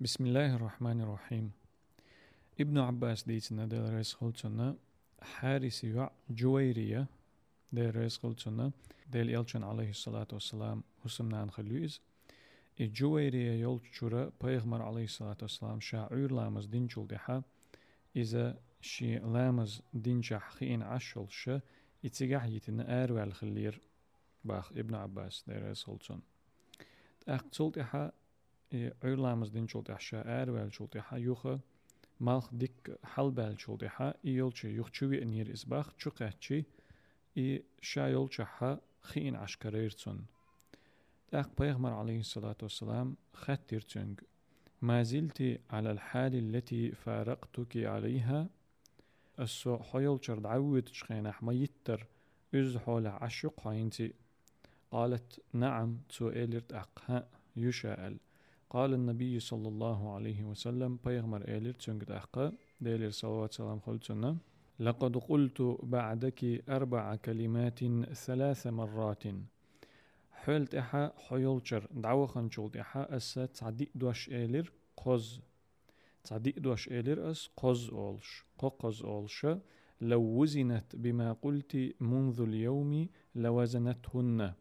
بسم الله الرحمن الرحيم ابن عباس ديتنا دل رئيس خلطنا حارس يع جويرية دل رئيس خلطنا دل يلچن عليه الصلاة والسلام حسمنا خلوز الجويرية يلچورا پیغمبر عليه الصلاة والسلام شاعر لامز دينجل دحا إذا شي لامز دينجح خين عشل شا يتسيقح يتنا آروال خلير باخ إحشاء آروال شولت إحا يوخا مالخ ديك حلبال شولت إحا إيولشي يوخشوي أنير إسباخ چوقاتشي إي شايول شحا خين عشكريرتون تاق بيغمر عليه الصلاة والسلام خاتيرتونغ ما زلت على الحال التي فارقتك عليها السو حيول شرد عود شخينح ما يتر إز حول عشق حينتي. قالت نعم سؤالرت أقها يشاءل. قال النبي صلى الله عليه وسلم بيغمر إيلر تسنجد أحقا ديلر صلوات سلام خلتنا لقد قلت بعدك أربع كلمات ثلاث مرات. حلت إحا حيولشر دعوة خنشولت إحا أسا تعدي دوش إيلر قز. تعدي دوش إيلر أس قز أولش قز أولش لو وزنت بما قلت منذ اليوم لوزنتهن.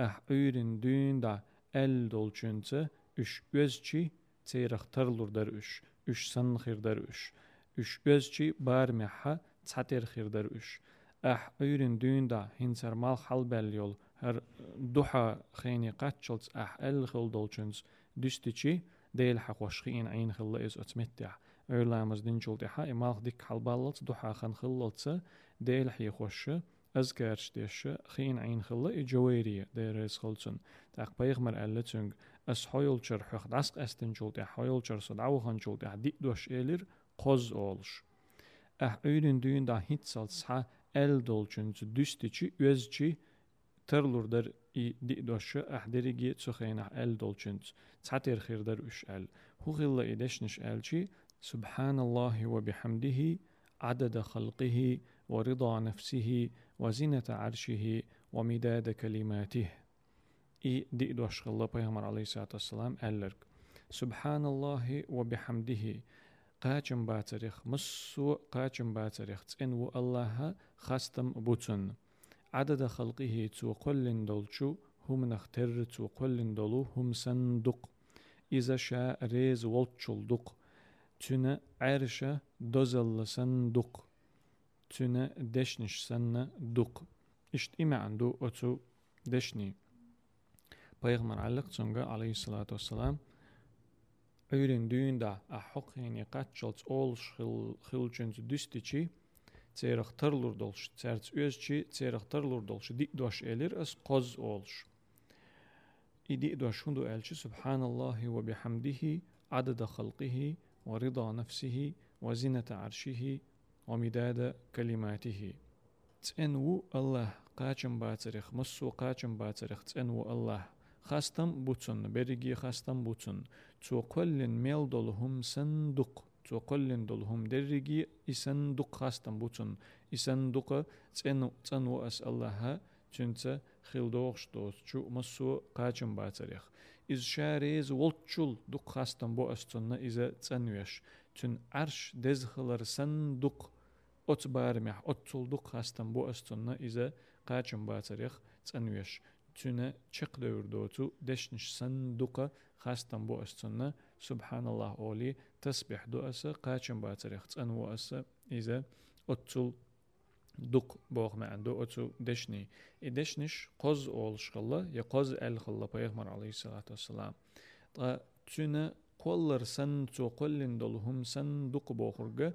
أح دون دا أل دولچنسه üç özçi tseyraxtarlur dar üç, üç san xir dar üç, üç özçi bar meha tsater xir dar üç. أح أيرن دون دا هنسر مال حلبل يول هر دوحا خيني قاتشلتس أح ال خل دولچنز دستيچي ديل حق وشخين عين خلا إز أتمتع أيرلامز دين جولتي حا إمال ديك حلبالت دوحا خن خلالتس ديل حي خوش أزكارش ديش خين عين خلا إجويرية ديريس خلصن تاق بيغمر ألتسنگ أس حويلچر حق دسق أستن جولت حويلچر صد عوخن جولت دي دوش إيلر قوز أولش أح أيرن دوين دا هيتسال سحا أل دولچن düstiçi özçi tırlurdur i di doşu ahderigi tsukhina el dolçunt tsatir khirdar üş el. Hu khilla ideşniş elçi subhanallahi ve bihamdihi عدد خلقه ورضا نفسه وزنة عرشه ومداد كلماته دوش الله بيغمر عليه الصلاة والسلام ألرك سبحان الله وبحمده. قاچم باتريخ مسو قاچم باتريخ. تسن و الله خاستم بوتن. عدد خلقه تو قلن دولچو هم نختر تو قلن دولو هم صندوق إذا شاء ريز والچل دق. تنا عرشة دوزل صندوق تنا دشنش سنة دق. اشت إما عنده أتو دشني. Peygamber علق تسونغا عليه الصلاة والسلام öğren düğünde ahok yani kaççalt ol şıl xılçınç düstiçi çeyrektarlur dolş çerç özçi çeyrektarlur dolş dik doş elir as qoz olş idi doş hundu elçi subhanallahi ve bihamdihi adada halqihi ve rida nefsihi ve zinete arşihi ve midada kelimatihi تسأنو الله قاچم باطرخ مسو قاچم باطرخ تسأنو الله хастам бутсун бериги хастам бутсун цуколлин мел долхум сандук цуколлин долхум дерриги исандук хастам бутсун исандука цену цену ас аллаха чунца хилдоох штос чу массу качым бацарех из шарез волчул дук хастам бо астунна иза цанвеш чун арш дезхылар сандук от бармях от цулдук хастам бо астунна иза качым бацарех цанвеш قاچم باتريخ تنويش تنا چق دور دوتو دشنش صندوق خاستن بو أستنا سبحان الله أولي تسبح دو أسا قاچم باتريخ تنو أسا إذا أوتول دق بوغ ما عنده أوتو دشني إدشنش قز أول شغلة يا قز أل خلا بيغمر عليه الصلاة والسلام تا تنا قولر سن تو قلن دولهم سن دق بوخرجه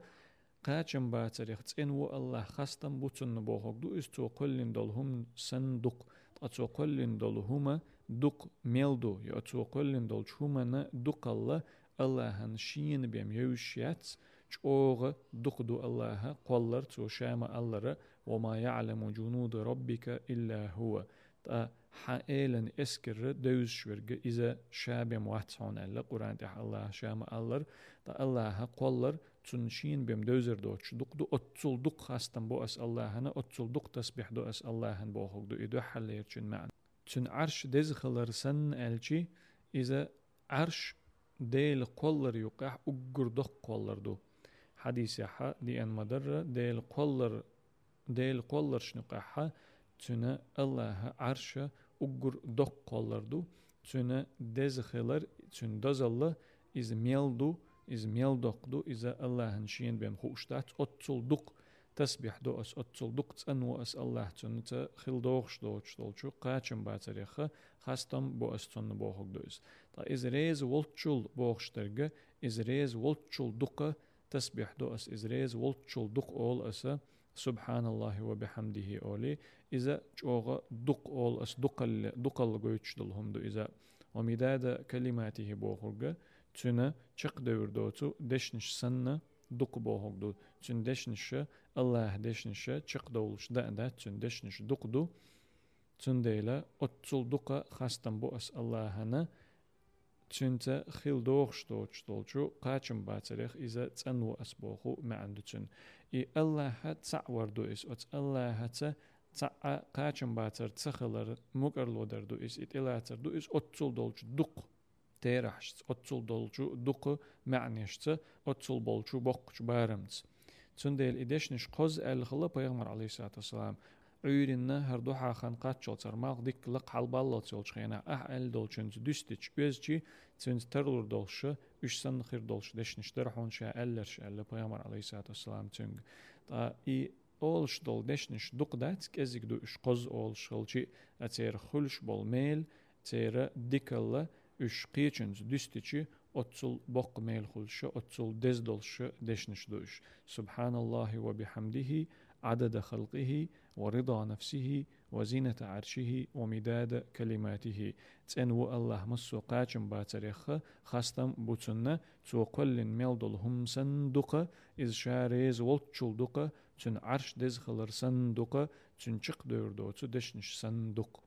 قاچم باتريخ تسين و الله خستم بوتن بوخوك دو استو قلن دولهم صندوق اتو قلن دولهما دوق ميلدو يا اتو قلن دول شومنا دوق الله الله هن شين بيم يوشيات چوغ دو الله قولر تو شاما الله وما يعلم جنود ربك إلا هو. تا حائلا إسكر دوز شورغ إذا شاب مواتسون الله قرآن تح الله شام الله تا الله قولر تنشين بيم دوزر دوتش دوك دو اتسول دوك خاستن بو أس الله هنا اتسول دوك تسبح دو أس الله هن بو دو إدو حل يرچن معن تن عرش دز خلر سن الجي إذا عرش ديل قولر يقح أقر دق قولر دو. حديث يحا دي أن مدر ديل قولر ديل قولر شنقحا تنا الله عرش أقر دق قولر دو تنا دزخلر تن دزالله إز ميلدو إز ميلدوق دو إذا الله هنشين بين خوشتات أتصل دق تسبح دو أس أتصل دق تنو أس الله تنتا خل دوغش دوغش دولشو قاچم باتريخه خاستم بو أس تن بوغك دوز تا إز ريز ولتشول بوغشترگه إز ريز ولتشول دقه تسبح دو أس إز ريز ولتشول دق أول أس جوغا دق أول أس دقل دقل قويتش دلهم دو إذا ومداد كلماته بوغرگه تنا چق دور دوتو دشنش سنة دق بوغدو تن دشنش الله دشنش چق دولش دا دا تن دشنش دق دو تن ديلا أتصل دقا خاستن بو أس الله هنا تنتا خيل دوغش دوغش دولشو قاچم باتريخ إذا تنو أسبوخو ما عنده تن и Аллаха цаъвардуис оц Аллахаца цаъа қаачымбаацар цахалар мукарлодардуис итилаацардуис отцул долчу дуқ терашц отцул долчу дуқ мәнешца отцул болчу боқч барымц цундел идешниш қоз әлхылы пайғамбар алейхиссалату вассалам үйрінні хардуха ханқат чолцармақ дик лық халбалла цолчхена ах әл долчынц дүстич өзчи цинц тарлур долшы үш сан хир долшы дешништер хонша әллерш әллі пайғамбар алейхиссалату вассалам цүнг та и олш дол дешниш дуқдат кезик ду үш қоз олш хылчи әцер хулш бол мел цері дикалла үш қиечінц дүстичи bok meyl xulşa otsul dez dolşa deşniş duş subhanallahi ve bihamdihi عدد خلقه ورضا نفسه وزينة عرشه ومداد كلماته تنو الله مسو قاچم باتريخ خاستم بوتنا تو كل ميلدل هم صندوق إز شاريز والتشل دقة تن عرش دز خلر صندوق تن چق دور دو دشنش صندوق